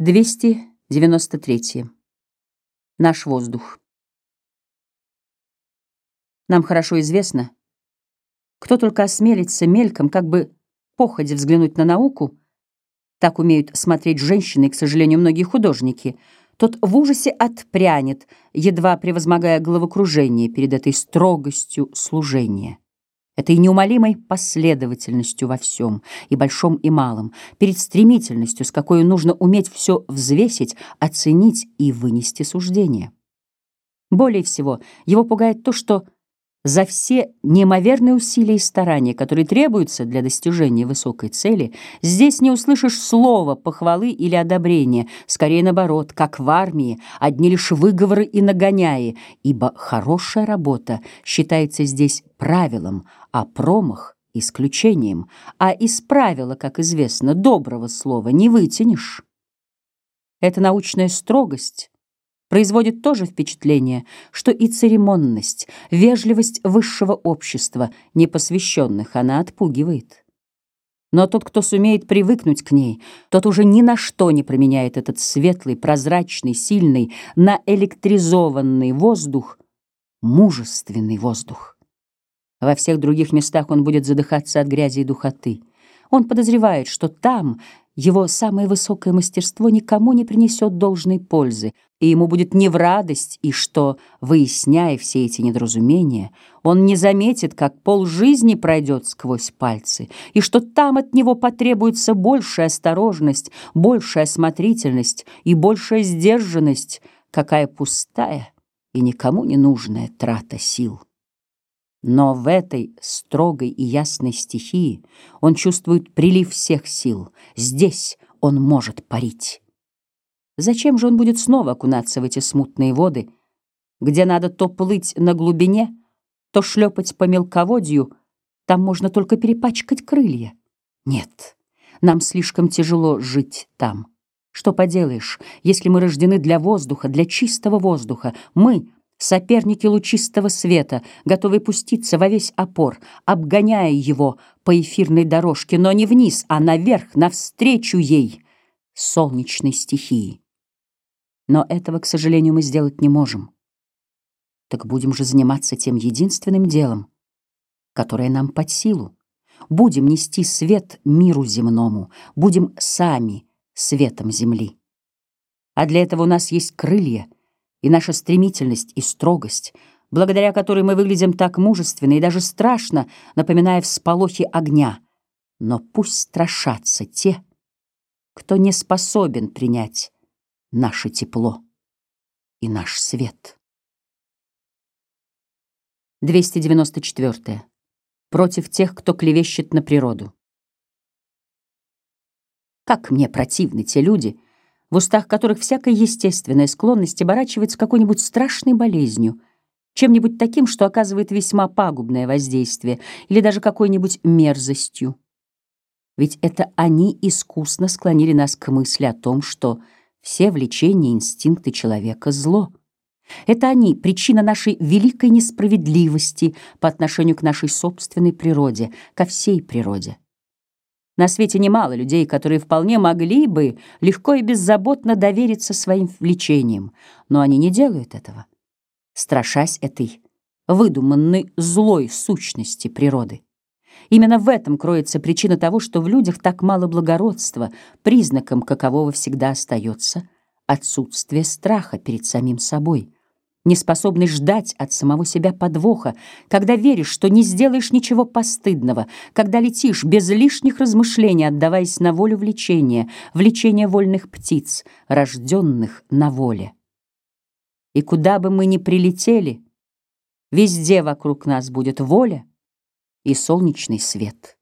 293. Наш воздух. Нам хорошо известно, кто только осмелится мельком, как бы походя взглянуть на науку, так умеют смотреть женщины и, к сожалению, многие художники, тот в ужасе отпрянет, едва превозмогая головокружение перед этой строгостью служения этой неумолимой последовательностью во всем, и большом, и малом, перед стремительностью, с какой нужно уметь все взвесить, оценить и вынести суждение. Более всего, его пугает то, что за все неимоверные усилия и старания, которые требуются для достижения высокой цели, здесь не услышишь слова похвалы или одобрения, скорее наоборот, как в армии, одни лишь выговоры и нагоняи, ибо хорошая работа считается здесь правилом, а промах — исключением, а из правила, как известно, доброго слова не вытянешь. Эта научная строгость производит то же впечатление, что и церемонность, вежливость высшего общества, непосвященных, она отпугивает. Но тот, кто сумеет привыкнуть к ней, тот уже ни на что не променяет этот светлый, прозрачный, сильный, наэлектризованный воздух, мужественный воздух. Во всех других местах он будет задыхаться от грязи и духоты. Он подозревает, что там его самое высокое мастерство никому не принесет должной пользы, и ему будет не в радость, и что, выясняя все эти недоразумения, он не заметит, как полжизни пройдет сквозь пальцы, и что там от него потребуется большая осторожность, большая осмотрительность и большая сдержанность, какая пустая и никому не нужная трата сил. Но в этой строгой и ясной стихии он чувствует прилив всех сил. Здесь он может парить. Зачем же он будет снова окунаться в эти смутные воды, где надо то плыть на глубине, то шлепать по мелководью, там можно только перепачкать крылья? Нет, нам слишком тяжело жить там. Что поделаешь, если мы рождены для воздуха, для чистого воздуха, мы — Соперники лучистого света, готовые пуститься во весь опор, обгоняя его по эфирной дорожке, но не вниз, а наверх, навстречу ей, солнечной стихии. Но этого, к сожалению, мы сделать не можем. Так будем же заниматься тем единственным делом, которое нам под силу. Будем нести свет миру земному, будем сами светом земли. А для этого у нас есть крылья — и наша стремительность и строгость, благодаря которой мы выглядим так мужественно и даже страшно, напоминая всполохи огня. Но пусть страшатся те, кто не способен принять наше тепло и наш свет. 294. Против тех, кто клевещет на природу. Как мне противны те люди, в устах которых всякая естественная склонность оборачивается какой-нибудь страшной болезнью, чем-нибудь таким, что оказывает весьма пагубное воздействие, или даже какой-нибудь мерзостью. Ведь это они искусно склонили нас к мысли о том, что все влечения и инстинкты человека — зло. Это они — причина нашей великой несправедливости по отношению к нашей собственной природе, ко всей природе. На свете немало людей, которые вполне могли бы легко и беззаботно довериться своим влечениям, но они не делают этого, страшась этой выдуманной злой сущности природы. Именно в этом кроется причина того, что в людях так мало благородства, признаком какового всегда остается отсутствие страха перед самим собой — неспособный ждать от самого себя подвоха, когда веришь, что не сделаешь ничего постыдного, когда летишь без лишних размышлений, отдаваясь на волю влечения, влечения вольных птиц, рожденных на воле. И куда бы мы ни прилетели, везде вокруг нас будет воля и солнечный свет.